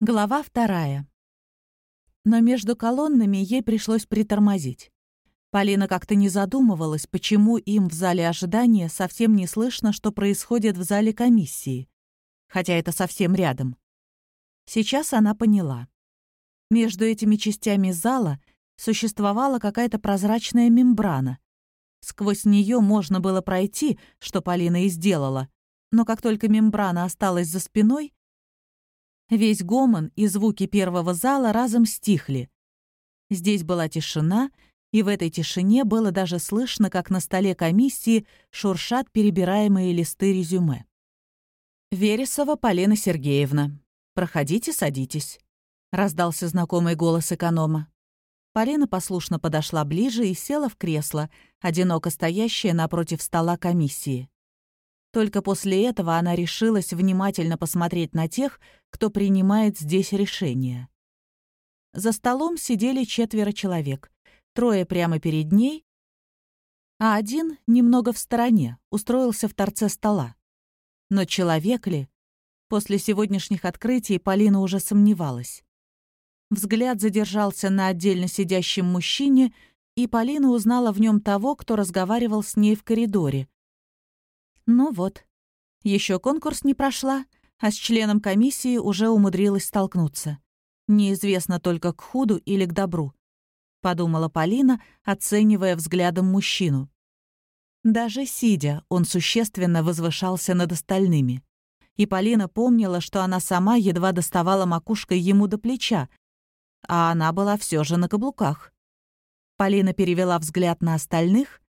Глава вторая. Но между колоннами ей пришлось притормозить. Полина как-то не задумывалась, почему им в зале ожидания совсем не слышно, что происходит в зале комиссии, хотя это совсем рядом. Сейчас она поняла. Между этими частями зала существовала какая-то прозрачная мембрана. Сквозь нее можно было пройти, что Полина и сделала, но как только мембрана осталась за спиной, Весь гомон и звуки первого зала разом стихли. Здесь была тишина, и в этой тишине было даже слышно, как на столе комиссии шуршат перебираемые листы резюме. «Вересова Полина Сергеевна, проходите, садитесь», — раздался знакомый голос эконома. Полина послушно подошла ближе и села в кресло, одиноко стоящее напротив стола комиссии. Только после этого она решилась внимательно посмотреть на тех, кто принимает здесь решения. За столом сидели четверо человек, трое прямо перед ней, а один немного в стороне, устроился в торце стола. Но человек ли? После сегодняшних открытий Полина уже сомневалась. Взгляд задержался на отдельно сидящем мужчине, и Полина узнала в нем того, кто разговаривал с ней в коридоре, ну вот. Еще конкурс не прошла, а с членом комиссии уже умудрилась столкнуться. Неизвестно только к худу или к добру. Подумала Полина, оценивая взглядом мужчину. Даже сидя, он существенно возвышался над остальными. И Полина помнила, что она сама едва доставала макушкой ему до плеча, а она была все же на каблуках. Полина перевела взгляд на остальных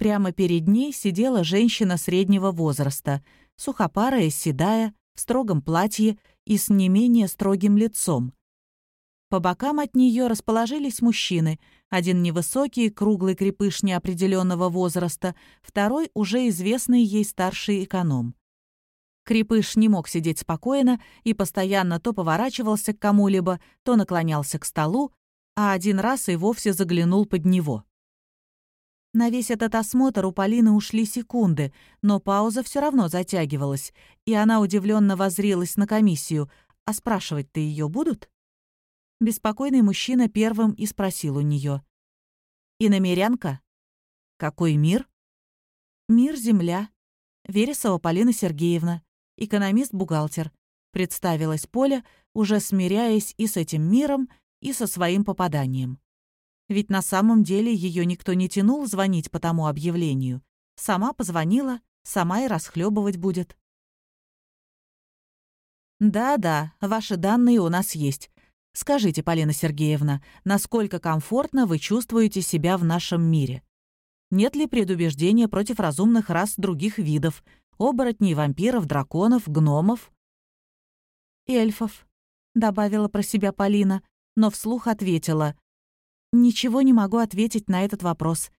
Прямо перед ней сидела женщина среднего возраста, сухопарая, седая, в строгом платье и с не менее строгим лицом. По бокам от нее расположились мужчины, один невысокий, круглый крепыш неопределенного возраста, второй уже известный ей старший эконом. Крепыш не мог сидеть спокойно и постоянно то поворачивался к кому-либо, то наклонялся к столу, а один раз и вовсе заглянул под него. На весь этот осмотр у Полины ушли секунды, но пауза все равно затягивалась, и она удивленно возрилась на комиссию. «А спрашивать-то ее будут?» Беспокойный мужчина первым и спросил у нее. «Иномерянка?» «Какой мир?» «Мир, земля». Вересова Полина Сергеевна, экономист-бухгалтер. Представилась Поля, уже смиряясь и с этим миром, и со своим попаданием. Ведь на самом деле ее никто не тянул звонить по тому объявлению. Сама позвонила, сама и расхлебывать будет. «Да-да, ваши данные у нас есть. Скажите, Полина Сергеевна, насколько комфортно вы чувствуете себя в нашем мире? Нет ли предубеждения против разумных рас других видов, оборотней, вампиров, драконов, гномов?» «Эльфов», — добавила про себя Полина, но вслух ответила. Ничего не могу ответить на этот вопрос.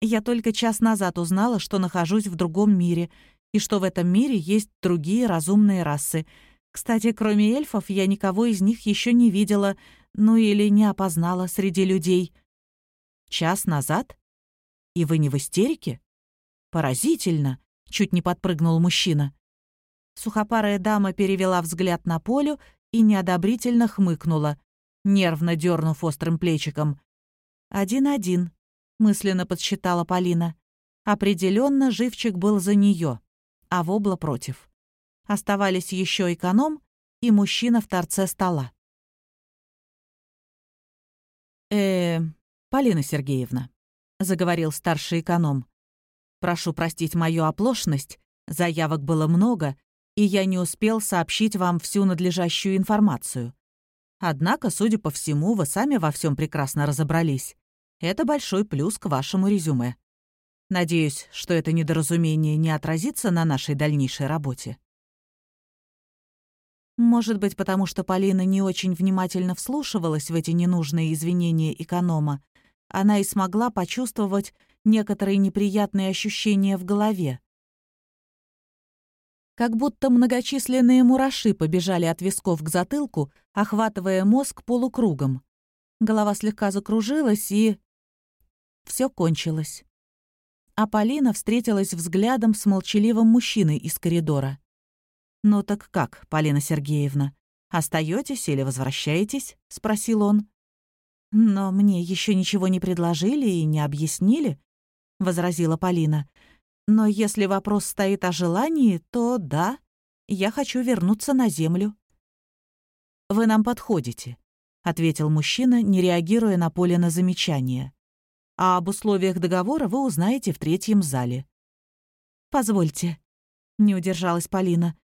Я только час назад узнала, что нахожусь в другом мире, и что в этом мире есть другие разумные расы. Кстати, кроме эльфов, я никого из них еще не видела, ну или не опознала среди людей. Час назад? И вы не в истерике? Поразительно, чуть не подпрыгнул мужчина. Сухопарая дама перевела взгляд на Полю и неодобрительно хмыкнула, нервно дернув острым плечиком. «Один-один», — мысленно подсчитала Полина. Определенно живчик был за нее, а вобла против. Оставались еще эконом и мужчина в торце стола. э Полина Сергеевна», — заговорил старший эконом. «Прошу простить мою оплошность, заявок было много, и я не успел сообщить вам всю надлежащую информацию. Однако, судя по всему, вы сами во всем прекрасно разобрались. Это большой плюс к вашему резюме. Надеюсь, что это недоразумение не отразится на нашей дальнейшей работе. Может быть, потому что Полина не очень внимательно вслушивалась в эти ненужные извинения эконома, она и смогла почувствовать некоторые неприятные ощущения в голове. Как будто многочисленные мураши побежали от висков к затылку, охватывая мозг полукругом. Голова слегка закружилась, и... Все кончилось. А Полина встретилась взглядом с молчаливым мужчиной из коридора. «Ну так как, Полина Сергеевна? Остаетесь или возвращаетесь?» — спросил он. «Но мне еще ничего не предложили и не объяснили», — возразила Полина. «Но если вопрос стоит о желании, то да, я хочу вернуться на землю». «Вы нам подходите», — ответил мужчина, не реагируя на поле на замечание. «А об условиях договора вы узнаете в третьем зале». «Позвольте», — не удержалась Полина.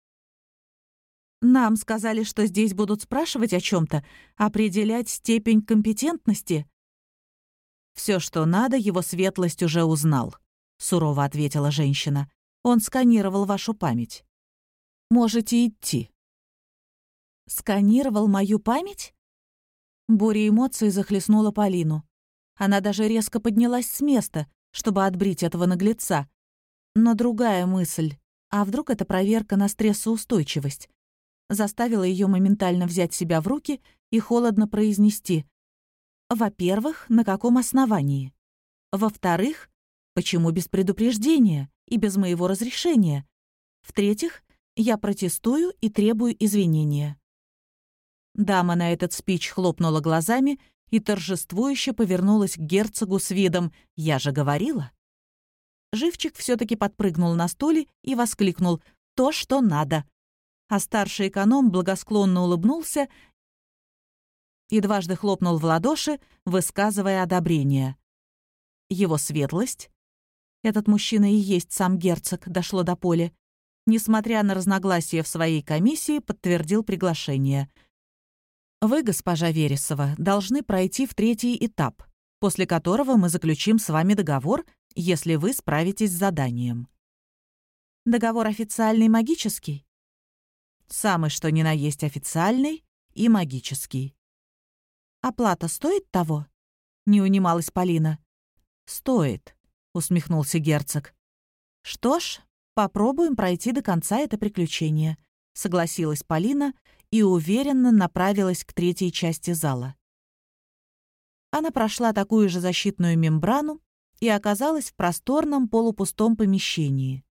«Нам сказали, что здесь будут спрашивать о чем то определять степень компетентности». Все, что надо, его светлость уже узнал», — сурово ответила женщина. «Он сканировал вашу память. Можете идти». «Сканировал мою память?» Буря эмоций захлестнула Полину. Она даже резко поднялась с места, чтобы отбрить этого наглеца. Но другая мысль, а вдруг это проверка на стрессоустойчивость, заставила ее моментально взять себя в руки и холодно произнести. Во-первых, на каком основании? Во-вторых, почему без предупреждения и без моего разрешения? В-третьих, я протестую и требую извинения. Дама на этот спич хлопнула глазами и торжествующе повернулась к герцогу с видом «Я же говорила». Живчик все таки подпрыгнул на стуле и воскликнул «То, что надо». А старший эконом благосклонно улыбнулся и дважды хлопнул в ладоши, высказывая одобрение. Его светлость, этот мужчина и есть сам герцог, дошло до поля, несмотря на разногласия в своей комиссии, подтвердил приглашение — вы, госпожа Вересова, должны пройти в третий этап, после которого мы заключим с вами договор, если вы справитесь с заданием. Договор официальный магический? Самый что ни на есть официальный и магический. Оплата стоит того? Не унималась Полина. Стоит, усмехнулся герцог. Что ж, попробуем пройти до конца это приключение, согласилась Полина и уверенно направилась к третьей части зала. Она прошла такую же защитную мембрану и оказалась в просторном полупустом помещении.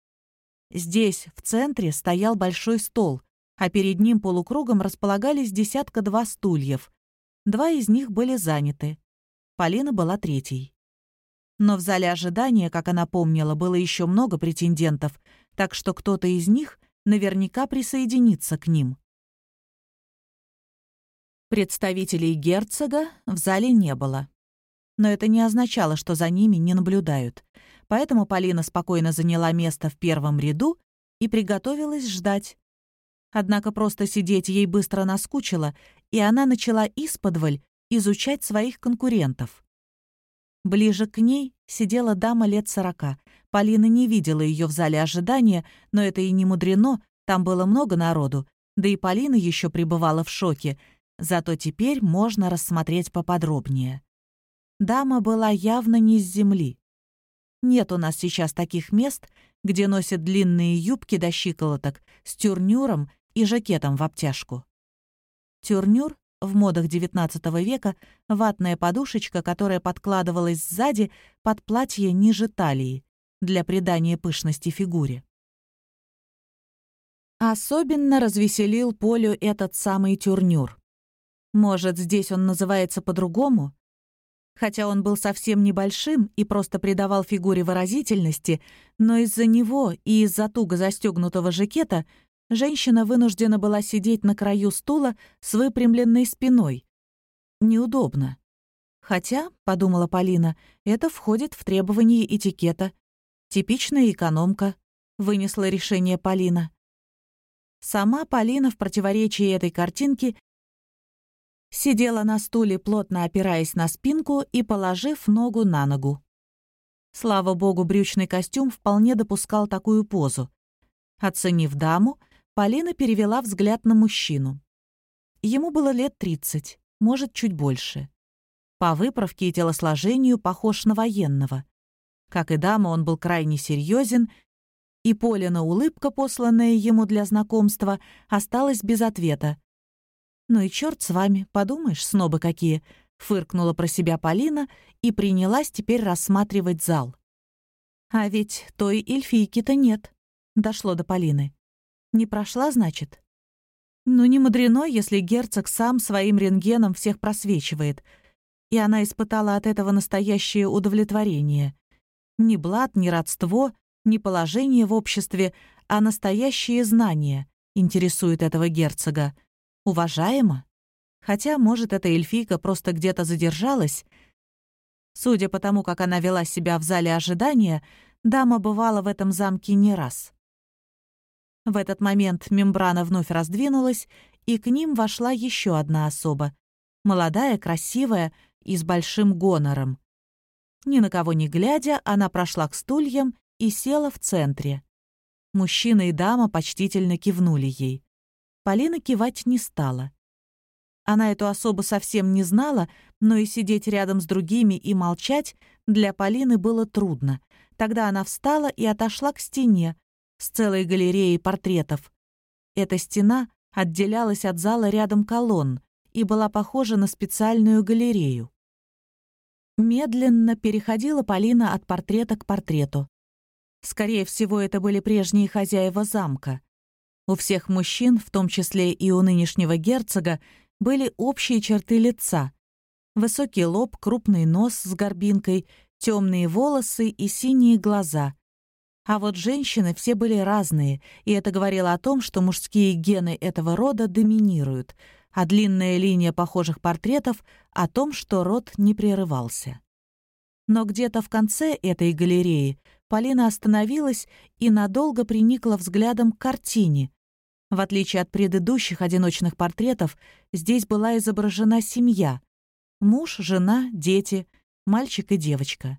Здесь, в центре, стоял большой стол, а перед ним полукругом располагались десятка-два стульев. Два из них были заняты. Полина была третьей. Но в зале ожидания, как она помнила, было еще много претендентов, так что кто-то из них наверняка присоединится к ним. Представителей герцога в зале не было. Но это не означало, что за ними не наблюдают. Поэтому Полина спокойно заняла место в первом ряду и приготовилась ждать. Однако просто сидеть ей быстро наскучило, и она начала исподволь изучать своих конкурентов. Ближе к ней сидела дама лет сорока. Полина не видела ее в зале ожидания, но это и не мудрено, там было много народу, да и Полина еще пребывала в шоке — Зато теперь можно рассмотреть поподробнее. Дама была явно не с земли. Нет у нас сейчас таких мест, где носят длинные юбки до щиколоток с тюрнюром и жакетом в обтяжку. Тюрнюр в модах XIX века — ватная подушечка, которая подкладывалась сзади под платье ниже талии для придания пышности фигуре. Особенно развеселил Полю этот самый тюрнюр. Может, здесь он называется по-другому? Хотя он был совсем небольшим и просто придавал фигуре выразительности, но из-за него и из-за туго застегнутого жакета женщина вынуждена была сидеть на краю стула с выпрямленной спиной. Неудобно. Хотя, — подумала Полина, — это входит в требования этикета. Типичная экономка, — вынесла решение Полина. Сама Полина в противоречии этой картинки Сидела на стуле, плотно опираясь на спинку и положив ногу на ногу. Слава богу, брючный костюм вполне допускал такую позу. Оценив даму, Полина перевела взгляд на мужчину. Ему было лет 30, может, чуть больше. По выправке и телосложению похож на военного. Как и дама, он был крайне серьезен, и Полина улыбка, посланная ему для знакомства, осталась без ответа, «Ну и черт с вами, подумаешь, снобы какие!» — фыркнула про себя Полина и принялась теперь рассматривать зал. «А ведь той эльфийки-то нет», — дошло до Полины. «Не прошла, значит?» Ну, не мудрено, если герцог сам своим рентгеном всех просвечивает. И она испытала от этого настоящее удовлетворение. Ни блат, ни родство, ни положение в обществе, а настоящие знания интересуют этого герцога. Уважаемо? Хотя, может, эта эльфийка просто где-то задержалась. Судя по тому, как она вела себя в зале ожидания, дама бывала в этом замке не раз. В этот момент мембрана вновь раздвинулась, и к ним вошла еще одна особа. Молодая, красивая и с большим гонором. Ни на кого не глядя, она прошла к стульям и села в центре. Мужчина и дама почтительно кивнули ей. Полина кивать не стала. Она эту особу совсем не знала, но и сидеть рядом с другими и молчать для Полины было трудно. Тогда она встала и отошла к стене с целой галереей портретов. Эта стена отделялась от зала рядом колонн и была похожа на специальную галерею. Медленно переходила Полина от портрета к портрету. Скорее всего, это были прежние хозяева замка. У всех мужчин, в том числе и у нынешнего герцога, были общие черты лица. Высокий лоб, крупный нос с горбинкой, темные волосы и синие глаза. А вот женщины все были разные, и это говорило о том, что мужские гены этого рода доминируют, а длинная линия похожих портретов — о том, что род не прерывался. Но где-то в конце этой галереи Полина остановилась и надолго приникла взглядом к картине, в отличие от предыдущих одиночных портретов, здесь была изображена семья. Муж, жена, дети, мальчик и девочка.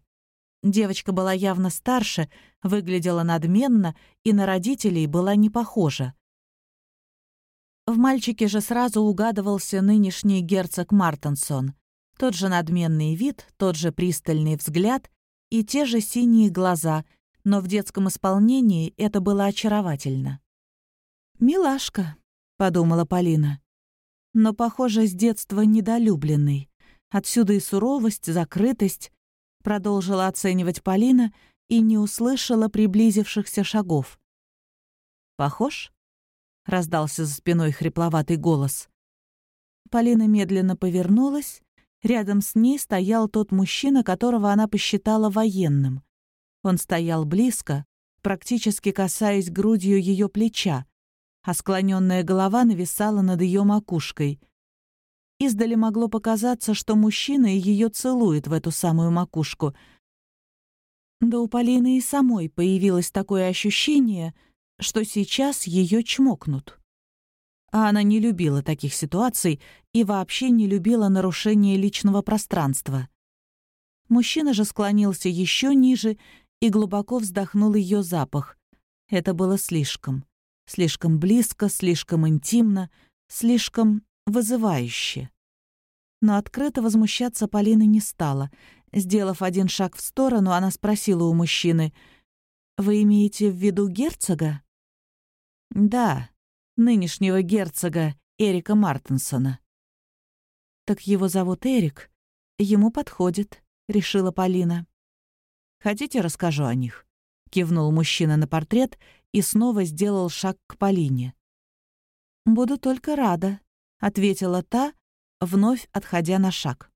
Девочка была явно старше, выглядела надменно и на родителей была не похожа. В мальчике же сразу угадывался нынешний герцог Мартенсон. Тот же надменный вид, тот же пристальный взгляд и те же синие глаза, но в детском исполнении это было очаровательно. «Милашка», — подумала Полина. Но, похоже, с детства недолюбленный. Отсюда и суровость, закрытость. Продолжила оценивать Полина и не услышала приблизившихся шагов. «Похож?» — раздался за спиной хрипловатый голос. Полина медленно повернулась. Рядом с ней стоял тот мужчина, которого она посчитала военным. Он стоял близко, практически касаясь грудью ее плеча, а склоненная голова нависала над ее макушкой. Издали могло показаться, что мужчина ее целует в эту самую макушку. Да у Полины и самой появилось такое ощущение, что сейчас ее чмокнут. А она не любила таких ситуаций и вообще не любила нарушения личного пространства. Мужчина же склонился еще ниже и глубоко вздохнул ее запах. Это было слишком. Слишком близко, слишком интимно, слишком вызывающе. Но открыто возмущаться Полина не стала. Сделав один шаг в сторону, она спросила у мужчины, «Вы имеете в виду герцога?» «Да, нынешнего герцога Эрика Мартинсона». «Так его зовут Эрик. Ему подходит», — решила Полина. «Хотите, расскажу о них?» — кивнул мужчина на портрет и снова сделал шаг к Полине. «Буду только рада», — ответила та, вновь отходя на шаг.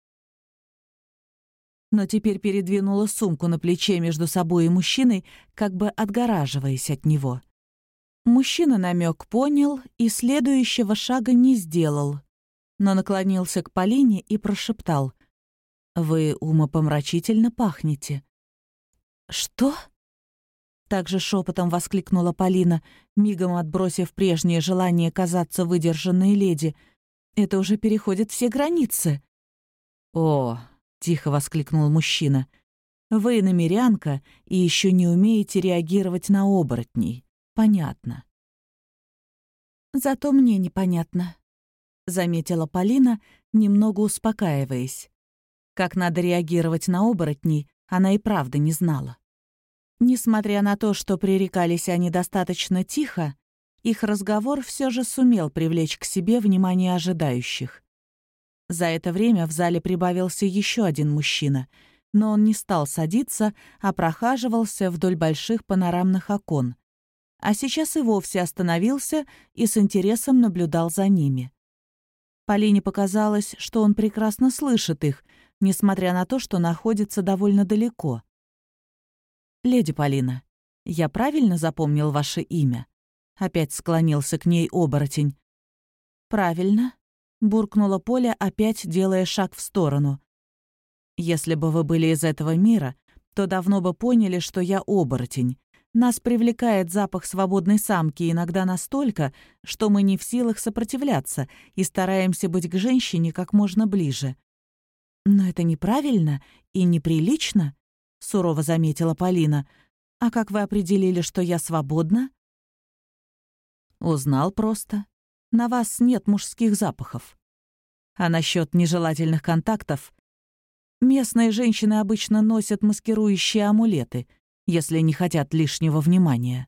Но теперь передвинула сумку на плече между собой и мужчиной, как бы отгораживаясь от него. Мужчина намек понял и следующего шага не сделал, но наклонился к Полине и прошептал. «Вы умопомрачительно пахнете». «Что?» Также шепотом воскликнула Полина, мигом отбросив прежнее желание казаться выдержанной леди. «Это уже переходит все границы». «О!» — тихо воскликнул мужчина. «Вы намерянка и еще не умеете реагировать на оборотней. Понятно». «Зато мне непонятно», — заметила Полина, немного успокаиваясь. Как надо реагировать на оборотней, она и правда не знала. Несмотря на то, что пререкались они достаточно тихо, их разговор все же сумел привлечь к себе внимание ожидающих. За это время в зале прибавился еще один мужчина, но он не стал садиться, а прохаживался вдоль больших панорамных окон. а сейчас и вовсе остановился и с интересом наблюдал за ними. Полине показалось, что он прекрасно слышит их, несмотря на то, что находится довольно далеко. «Леди Полина, я правильно запомнил ваше имя?» Опять склонился к ней оборотень. «Правильно», — буркнула Поля, опять делая шаг в сторону. «Если бы вы были из этого мира, то давно бы поняли, что я оборотень. Нас привлекает запах свободной самки иногда настолько, что мы не в силах сопротивляться и стараемся быть к женщине как можно ближе. «Но это неправильно и неприлично», — сурово заметила Полина. «А как вы определили, что я свободна?» «Узнал просто. На вас нет мужских запахов. А насчет нежелательных контактов Местные женщины обычно носят маскирующие амулеты, если не хотят лишнего внимания.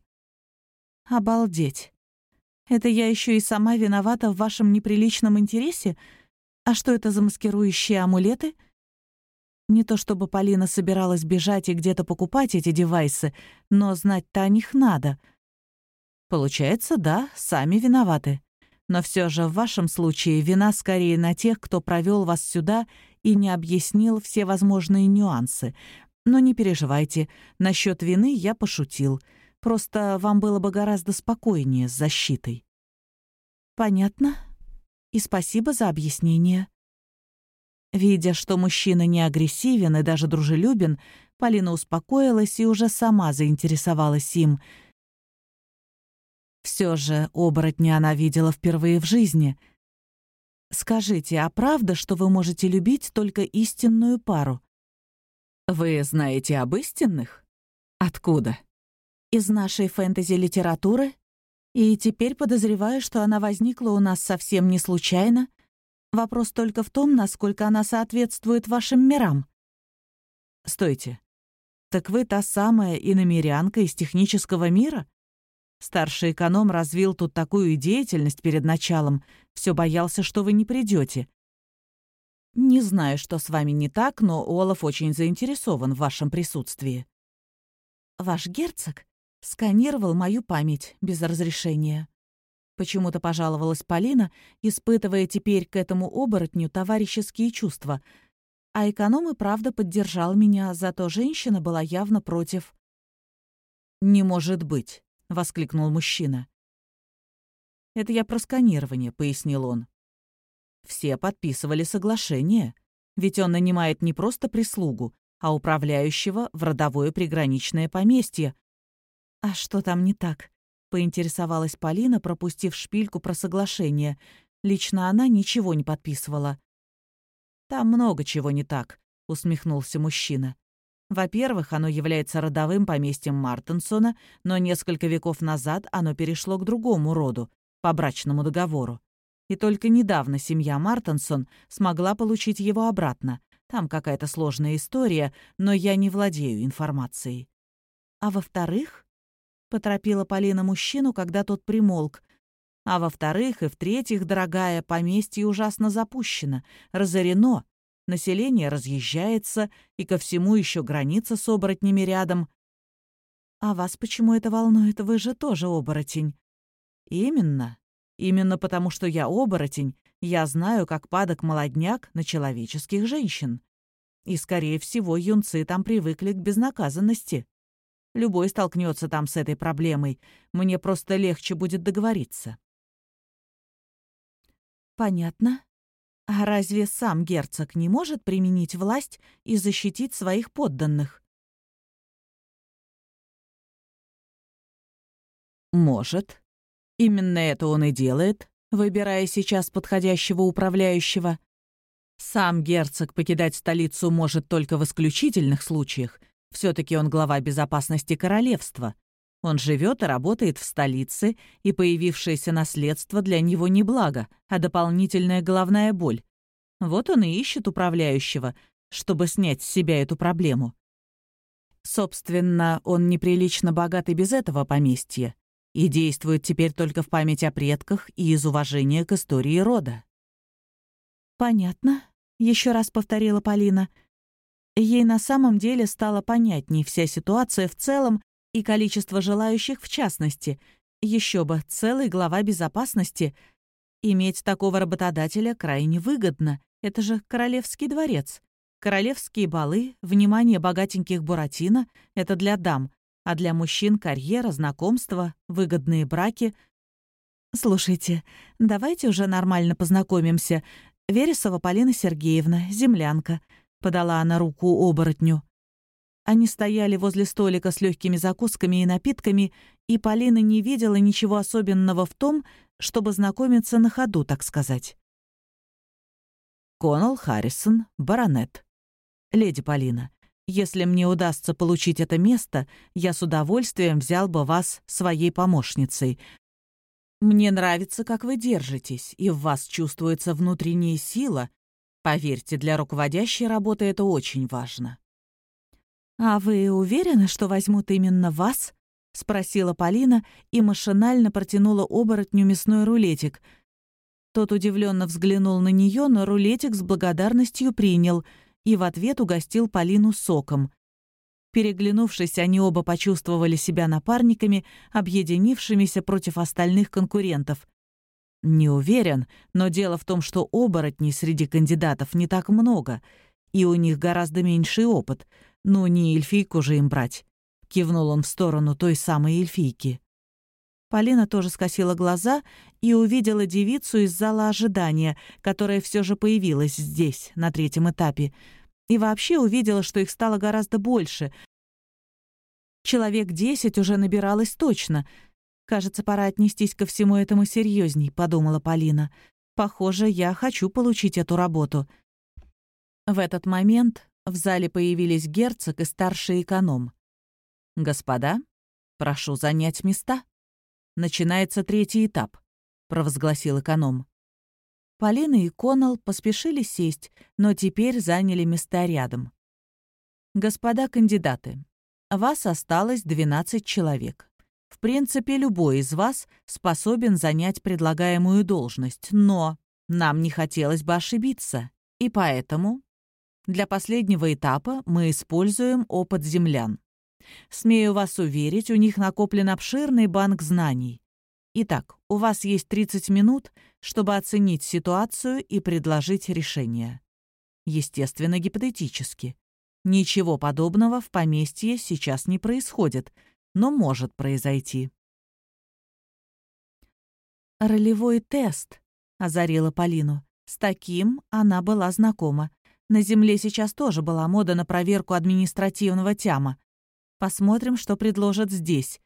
Обалдеть. Это я еще и сама виновата в вашем неприличном интересе? А что это за маскирующие амулеты? Не то чтобы Полина собиралась бежать и где-то покупать эти девайсы, но знать-то о них надо. Получается, да, сами виноваты. Но все же в вашем случае вина скорее на тех, кто провел вас сюда и не объяснил все возможные нюансы. Но не переживайте, насчет вины я пошутил. Просто вам было бы гораздо спокойнее с защитой. Понятно. И спасибо за объяснение. Видя, что мужчина не агрессивен и даже дружелюбен, Полина успокоилась и уже сама заинтересовалась им. Все же оборотня она видела впервые в жизни — Скажите, а правда, что вы можете любить только истинную пару? Вы знаете об истинных? Откуда? Из нашей фэнтези-литературы. И теперь подозреваю, что она возникла у нас совсем не случайно. Вопрос только в том, насколько она соответствует вашим мирам. Стойте. Так вы та самая иномерянка из технического мира? Старший эконом развил тут такую деятельность перед началом, все боялся, что вы не придете. Не знаю, что с вами не так, но Олаф очень заинтересован в вашем присутствии. Ваш герцог сканировал мою память без разрешения. Почему-то пожаловалась Полина, испытывая теперь к этому оборотню товарищеские чувства. А эконом и правда поддержал меня, зато женщина была явно против. «Не может быть», — воскликнул мужчина. «Это я про сканирование», — пояснил он. «Все подписывали соглашение, ведь он нанимает не просто прислугу, а управляющего в родовое приграничное поместье». «А что там не так?» — поинтересовалась Полина, пропустив шпильку про соглашение. Лично она ничего не подписывала. «Там много чего не так», — усмехнулся мужчина. Во-первых, оно является родовым поместьем Мартенсона, но несколько веков назад оно перешло к другому роду, по брачному договору. И только недавно семья Мартенсон смогла получить его обратно. Там какая-то сложная история, но я не владею информацией. А во-вторых, поторопила Полина мужчину, когда тот примолк. А во-вторых и в-третьих, дорогая, поместье ужасно запущено, разорено, население разъезжается, и ко всему еще граница с оборотнями рядом. А вас почему это волнует? Вы же тоже оборотень. Именно. Именно потому, что я оборотень, я знаю, как падок молодняк на человеческих женщин. И, скорее всего, юнцы там привыкли к безнаказанности. Любой столкнется там с этой проблемой. Мне просто легче будет договориться. Понятно. А разве сам герцог не может применить власть и защитить своих подданных? Может. Именно это он и делает, выбирая сейчас подходящего управляющего. Сам герцог покидать столицу может только в исключительных случаях. все таки он глава безопасности королевства. Он живет и работает в столице, и появившееся наследство для него не благо, а дополнительная головная боль. Вот он и ищет управляющего, чтобы снять с себя эту проблему. Собственно, он неприлично богат и без этого поместья, и действует теперь только в память о предках и из уважения к истории рода. «Понятно», — еще раз повторила Полина. Ей на самом деле стала понятней вся ситуация в целом, И количество желающих в частности. Еще бы, целый глава безопасности. Иметь такого работодателя крайне выгодно. Это же королевский дворец. Королевские балы, внимание богатеньких буратино — это для дам, а для мужчин карьера, знакомства, выгодные браки. «Слушайте, давайте уже нормально познакомимся. Вересова Полина Сергеевна, землянка», — подала она руку оборотню. Они стояли возле столика с легкими закусками и напитками, и Полина не видела ничего особенного в том, чтобы знакомиться на ходу, так сказать. Коннелл Харрисон, баронет. «Леди Полина, если мне удастся получить это место, я с удовольствием взял бы вас своей помощницей. Мне нравится, как вы держитесь, и в вас чувствуется внутренняя сила. Поверьте, для руководящей работы это очень важно». «А вы уверены, что возьмут именно вас?» — спросила Полина и машинально протянула оборотню мясной рулетик. Тот удивленно взглянул на нее, но рулетик с благодарностью принял — и в ответ угостил Полину соком. Переглянувшись, они оба почувствовали себя напарниками, объединившимися против остальных конкурентов. Не уверен, но дело в том, что оборотней среди кандидатов не так много, и у них гораздо меньший опыт. Ну, не эльфийку же им брать. Кивнул он в сторону той самой эльфийки. Полина тоже скосила глаза и увидела девицу из зала ожидания, которая все же появилась здесь, на третьем этапе, и вообще увидела, что их стало гораздо больше. Человек десять уже набиралось точно. «Кажется, пора отнестись ко всему этому серьезней», — подумала Полина. «Похоже, я хочу получить эту работу». В этот момент в зале появились герцог и старший эконом. «Господа, прошу занять места. Начинается третий этап», — провозгласил эконом. Полина и Коннелл поспешили сесть, но теперь заняли места рядом. «Господа кандидаты, вас осталось 12 человек. В принципе, любой из вас способен занять предлагаемую должность, но нам не хотелось бы ошибиться, и поэтому для последнего этапа мы используем опыт землян. Смею вас уверить, у них накоплен обширный банк знаний. Итак, у вас есть 30 минут, чтобы оценить ситуацию и предложить решение. Естественно, гипотетически. Ничего подобного в поместье сейчас не происходит, но может произойти. «Ролевой тест», — озарила Полину. С таким она была знакома. На Земле сейчас тоже была мода на проверку административного тяма. Посмотрим, что предложат здесь.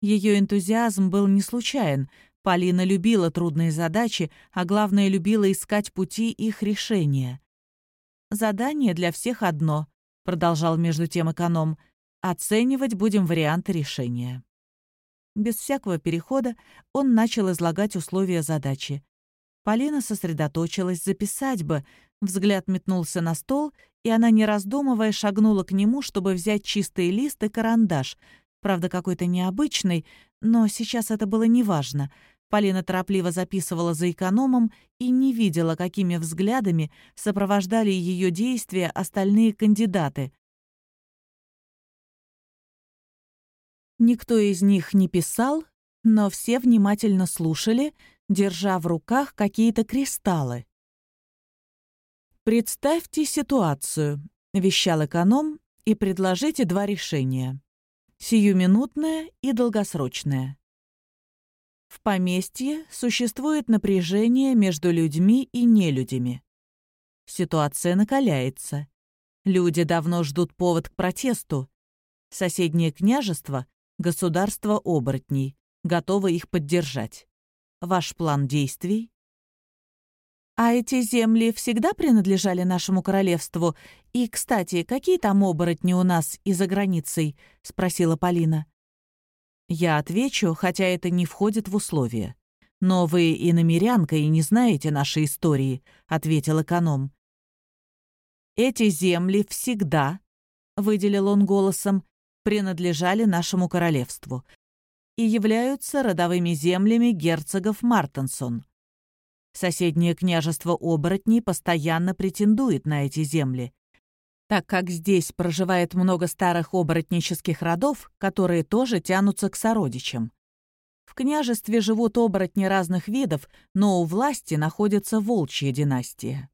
Ее энтузиазм был не случайен. Полина любила трудные задачи, а главное, любила искать пути их решения. «Задание для всех одно», — продолжал между тем эконом. «Оценивать будем варианты решения». Без всякого перехода он начал излагать условия задачи. Полина сосредоточилась записать бы, взгляд метнулся на стол, и она, не раздумывая, шагнула к нему, чтобы взять чистый лист и карандаш — Правда, какой-то необычный, но сейчас это было неважно. Полина торопливо записывала за экономом и не видела, какими взглядами сопровождали ее действия остальные кандидаты. Никто из них не писал, но все внимательно слушали, держа в руках какие-то кристаллы. «Представьте ситуацию», — вещал эконом, — «и предложите два решения сиюминутное и долгосрочное. В поместье существует напряжение между людьми и нелюдями. Ситуация накаляется. Люди давно ждут повод к протесту. Соседнее княжество, государство оборотней, готово их поддержать. Ваш план действий «А эти земли всегда принадлежали нашему королевству? И, кстати, какие там оборотни у нас и за границей?» — спросила Полина. «Я отвечу, хотя это не входит в условия. Но вы и намерянка, и не знаете нашей истории», — ответил эконом. «Эти земли всегда», — выделил он голосом, — «принадлежали нашему королевству и являются родовыми землями герцогов Мартенсон. Соседнее княжество оборотней постоянно претендует на эти земли. так как здесь проживает много старых оборотнических родов, которые тоже тянутся к сородичам. В княжестве живут оборотни разных видов, но у власти находится волчья династия.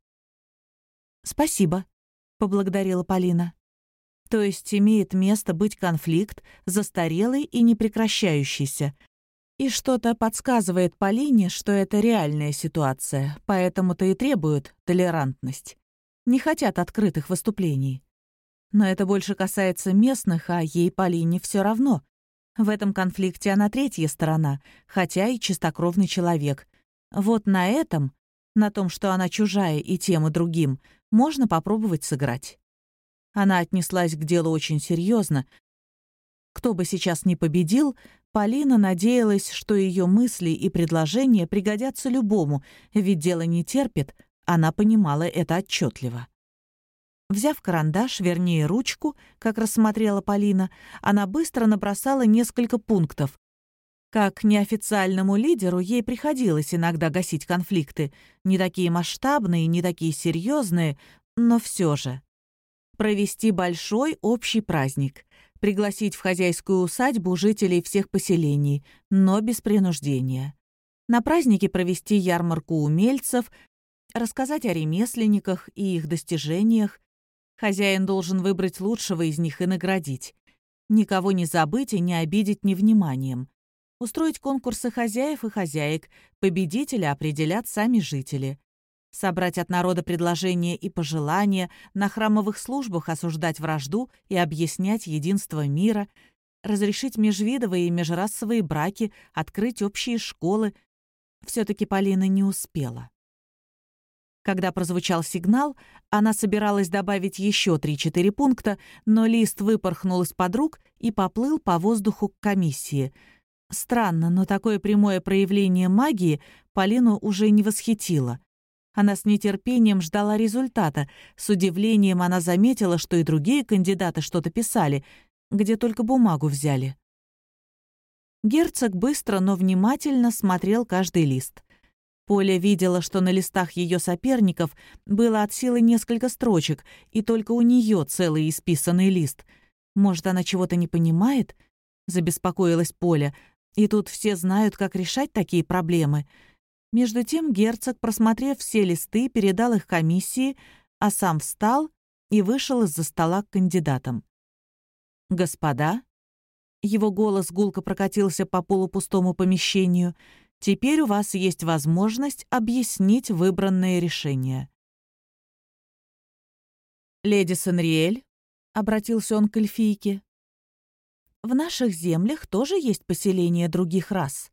«Спасибо», — поблагодарила Полина. То есть имеет место быть конфликт, застарелый и непрекращающийся. И что-то подсказывает Полине, что это реальная ситуация, поэтому-то и требуют толерантность. Не хотят открытых выступлений. Но это больше касается местных, а ей, Полине, все равно. В этом конфликте она третья сторона, хотя и чистокровный человек. Вот на этом, на том, что она чужая и тем и другим, можно попробовать сыграть. Она отнеслась к делу очень серьезно. Кто бы сейчас ни победил, Полина надеялась, что ее мысли и предложения пригодятся любому, ведь дело не терпит, она понимала это отчетливо. Взяв карандаш, вернее ручку, как рассмотрела Полина, она быстро набросала несколько пунктов. Как неофициальному лидеру ей приходилось иногда гасить конфликты, не такие масштабные, не такие серьезные, но все же провести большой общий праздник, пригласить в хозяйскую усадьбу жителей всех поселений, но без принуждения. На празднике провести ярмарку умельцев, рассказать о ремесленниках и их достижениях. Хозяин должен выбрать лучшего из них и наградить. Никого не забыть и не обидеть невниманием. Устроить конкурсы хозяев и хозяек, победителя определят сами жители собрать от народа предложения и пожелания, на храмовых службах осуждать вражду и объяснять единство мира, разрешить межвидовые и межрасовые браки, открыть общие школы. Все-таки Полина не успела. Когда прозвучал сигнал, она собиралась добавить еще 3-4 пункта, но лист выпорхнул из-под рук и поплыл по воздуху к комиссии. Странно, но такое прямое проявление магии Полину уже не восхитило. Она с нетерпением ждала результата. С удивлением она заметила, что и другие кандидаты что-то писали, где только бумагу взяли. Герцог быстро, но внимательно смотрел каждый лист. Поля видела, что на листах ее соперников было от силы несколько строчек, и только у нее целый исписанный лист. Может, она чего-то не понимает? Забеспокоилась Поля. И тут все знают, как решать такие проблемы — между тем герцог, просмотрев все листы, передал их комиссии, а сам встал и вышел из-за стола к кандидатам. «Господа», его голос гулко прокатился по полупустому помещению, «теперь у вас есть возможность объяснить выбранное решение». «Леди Санриэль», — обратился он к эльфийке, «в наших землях тоже есть поселения других рас.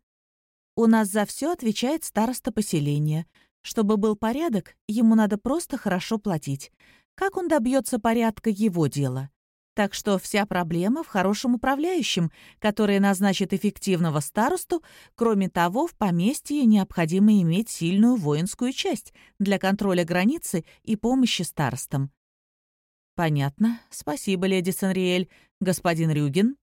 У нас за все отвечает староста поселения. Чтобы был порядок, ему надо просто хорошо платить. Как он добьется порядка, его дело. Так что вся проблема в хорошем управляющем, который назначит эффективного старосту. Кроме того, в поместье необходимо иметь сильную воинскую часть для контроля границы и помощи старостам. «Понятно. Спасибо, леди Санриэль. Господин Рюгин?»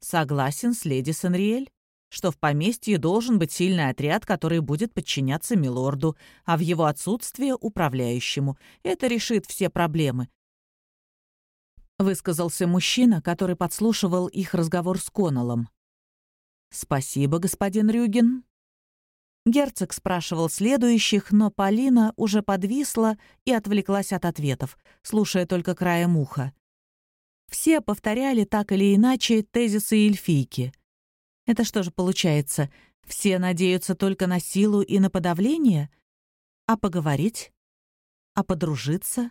«Согласен с леди Санриэль что в поместье должен быть сильный отряд, который будет подчиняться милорду, а в его отсутствие — управляющему. Это решит все проблемы. Высказался мужчина, который подслушивал их разговор с Коннеллом. «Спасибо, господин Рюгин». Герцог спрашивал следующих, но Полина уже подвисла и отвлеклась от ответов, слушая только краем уха. Все повторяли так или иначе тезисы эльфийки — это что же получается? Все надеются только на силу и на подавление? А поговорить? А подружиться?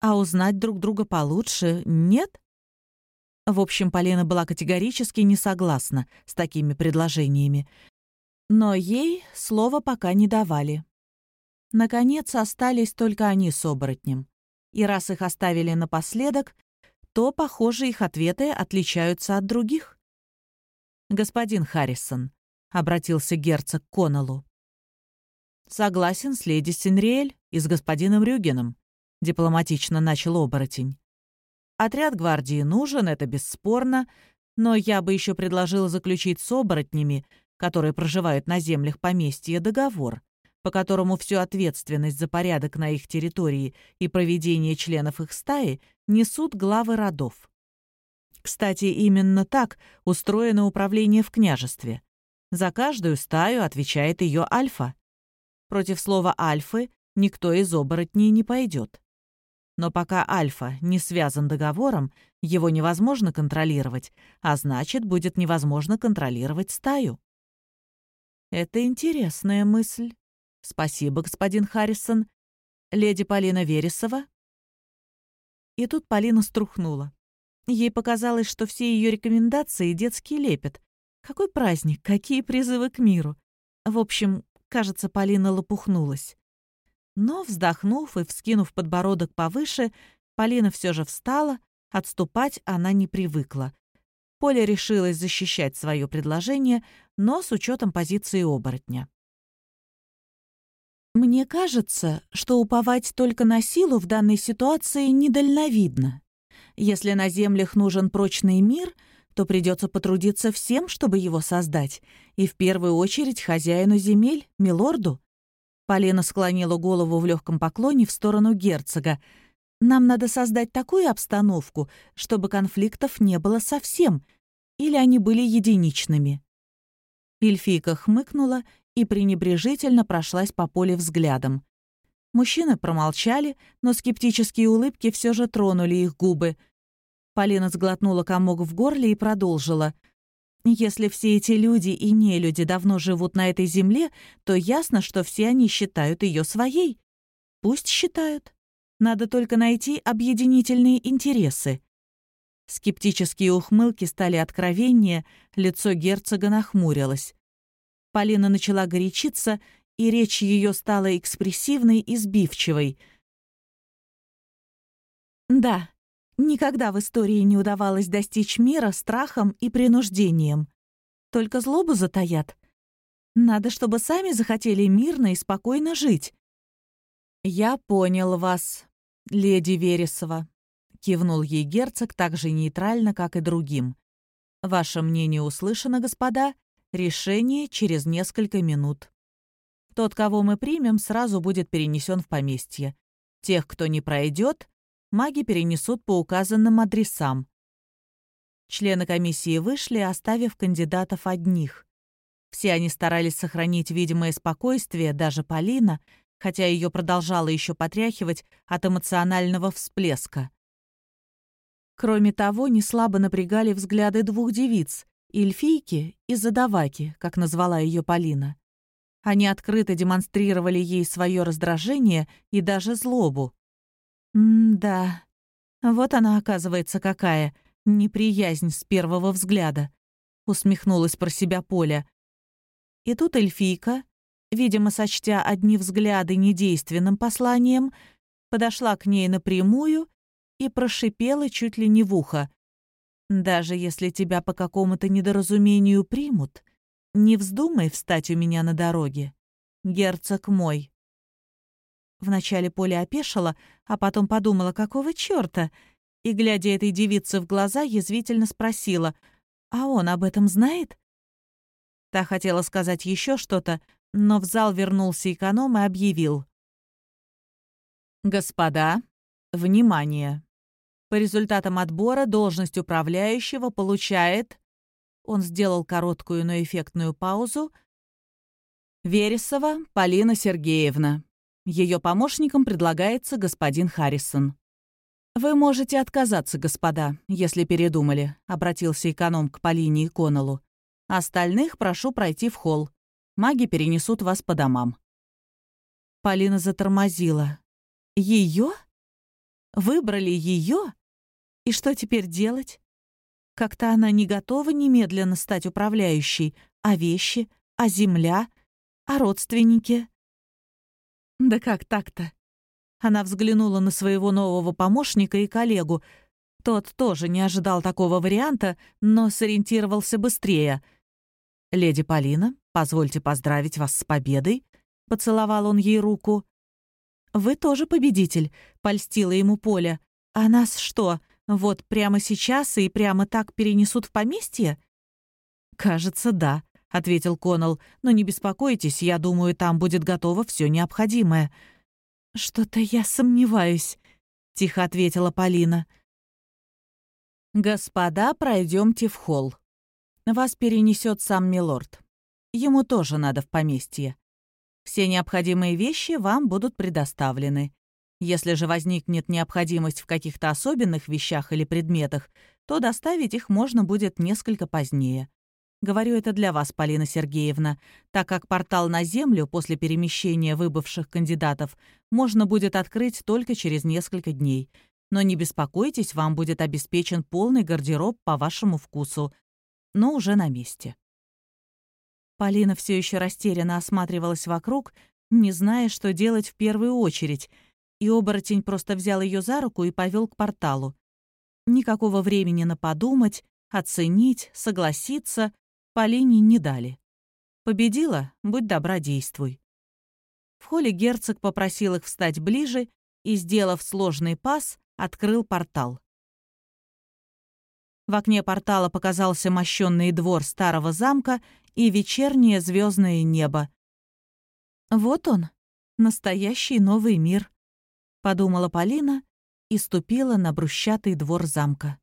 А узнать друг друга получше нет? В общем, Полина была категорически не согласна с такими предложениями. Но ей слова пока не давали. Наконец, остались только они с оборотнем. И раз их оставили напоследок, то, похоже, их ответы отличаются от других. «Господин Харрисон», — обратился герцог к Коннеллу. «Согласен с леди Синриэль и с господином Рюгеном», — дипломатично начал оборотень. «Отряд гвардии нужен, это бесспорно, но я бы еще предложил заключить с оборотнями, которые проживают на землях поместья, договор. по которому всю ответственность за порядок на их территории и проведение членов их стаи несут главы родов. Кстати, именно так устроено управление в княжестве. За каждую стаю отвечает ее альфа. Против слова «альфы» никто из оборотней не пойдет. Но пока альфа не связан договором, его невозможно контролировать, а значит, будет невозможно контролировать стаю. Это интересная мысль. Спасибо, господин Харрисон. Леди Полина Вересова? И тут Полина струхнула. Ей показалось, что все ее рекомендации детский лепет. Какой праздник, какие призывы к миру. В общем, кажется, Полина лопухнулась. Но, вздохнув и вскинув подбородок повыше, Полина все же встала, отступать она не привыкла. Поля решилась защищать свое предложение, но с учетом позиции оборотня. «Мне кажется, что уповать только на силу в данной ситуации недальновидно. Если на землях нужен прочный мир, то придется потрудиться всем, чтобы его создать, и в первую очередь хозяину земель, милорду. Полина склонила голову в легком поклоне в сторону герцога. «Нам надо создать такую обстановку, чтобы конфликтов не было совсем, или они были единичными». Эльфийка хмыкнула и пренебрежительно прошлась по поле взглядом. Мужчины промолчали, но скептические улыбки все же тронули их губы. Полина сглотнула комок в горле и продолжила — если все эти люди и не люди давно живут на этой земле, то ясно, что все они считают ее своей. Пусть считают. Надо только найти объединительные интересы. Скептические ухмылки стали откровеннее, лицо герцога нахмурилось. Полина начала горячиться, и речь ее стала экспрессивной и сбивчивой. «Да, Никогда в истории не удавалось достичь мира страхом и принуждением. Только злобу затаят. Надо, чтобы сами захотели мирно и спокойно жить. «Я понял вас, леди Вересова», — кивнул ей герцог так же нейтрально, как и другим. «Ваше мнение услышано, господа. Решение через несколько минут. Тот, кого мы примем, сразу будет перенесен в поместье. Тех, кто не пройдет, маги перенесут по указанным адресам. Члены комиссии вышли, оставив кандидатов одних. Все они старались сохранить видимое спокойствие, даже Полина, хотя ее продолжало еще потряхивать от эмоционального всплеска. Кроме того, неслабо напрягали взгляды двух девиц — эльфийки и задаваки, как назвала ее Полина. Они открыто демонстрировали ей свое раздражение и даже злобу. М-да. Вот она, оказывается, какая. Неприязнь с первого взгляда. Усмехнулась про себя Поля. И тут эльфийка, видимо, сочтя одни взгляды недейственным посланием, подошла к ней напрямую и прошипела чуть ли не в ухо. «Даже если тебя по какому-то недоразумению примут, не вздумай встать у меня на дороге. Герцог мой, Вначале Поля опешила, а потом подумала, какого чёрта? И, глядя этой девице в глаза, язвительно спросила, «А он об этом знает?» Та хотела сказать еще что-то, но в зал вернулся эконом и объявил. «Господа, внимание! По результатам отбора должность управляющего получает...» Он сделал короткую, но эффектную паузу. «Вересова Полина Сергеевна». Ее помощником предлагается господин Харрисон. «Вы можете отказаться, господа, если передумали», — обратился эконом к Полине и Коннеллу. «Остальных прошу пройти в холл. Маги перенесут вас по домам». Полина затормозила. «Ее? Выбрали ее? И что теперь делать? Как-то она не готова немедленно стать управляющей, а вещи, а земля, а родственники. Да как так-то? Она взглянула на своего нового помощника и коллегу. Тот тоже не ожидал такого варианта, но сориентировался быстрее. «Леди Полина, позвольте поздравить вас с победой», — поцеловал он ей руку. «Вы тоже победитель», — польстила ему Поля. «А нас что, вот прямо сейчас и прямо так перенесут в поместье?» «Кажется, да», — ответил Коннелл. «Но не беспокойтесь, я думаю, там будет готово все необходимое». «Что-то я сомневаюсь», — тихо ответила Полина. «Господа, пройдемте в холл. Вас перенесет сам милорд. Ему тоже надо в поместье. Все необходимые вещи вам будут предоставлены. Если же возникнет необходимость в каких-то особенных вещах или предметах, то доставить их можно будет несколько позднее. Говорю это для вас, Полина Сергеевна, так как портал на Землю после перемещения выбывших кандидатов можно будет открыть только через несколько дней. Но не беспокойтесь, вам будет обеспечен полный гардероб по вашему вкусу, но уже на месте. Полина все еще растерянно осматривалась вокруг, не зная, что делать в первую очередь, и оборотень просто взял ее за руку и повел к порталу. Никакого времени на подумать, оценить, согласиться Полине не дали. Победила, будь добра, действуй. В холле герцог попросил их встать ближе и, сделав сложный пас, открыл портал. В окне портала показался мощенный двор старого замка и вечернее звездное небо. «Вот он, настоящий новый мир», — подумала Полина и ступила на брусчатый двор замка.